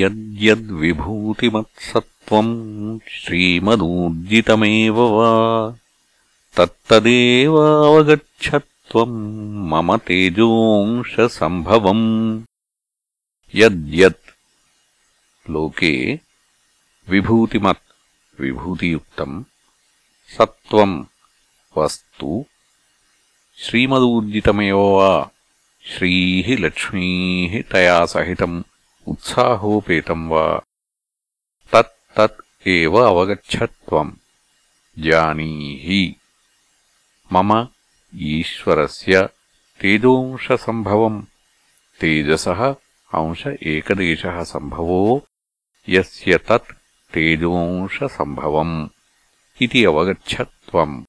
यद्यद्विभूतिमत्सत्त्वम् श्रीमदूर्जितमेव वा तत्तदेवावगच्छत्वम् मम तेजोंशसम्भवम् यद्यत् लोके विभूतिमत् विभूतियुक्तम् सत्त्वम् वस्तु श्रीमदूर्जितमेव वा श्रीः लक्ष्मीः तया सहितम् उत्साहोपेतम् वा। तत् तत् एव अवगच्छत्वम् जानीहि। मम ईश्वरस्य तेजोंशसम्भवम्। तेजसः अंश एकदेशः सम्भवो। यस्य तत् तेजोंशसम्भवम् इति अवगच्छत्वम्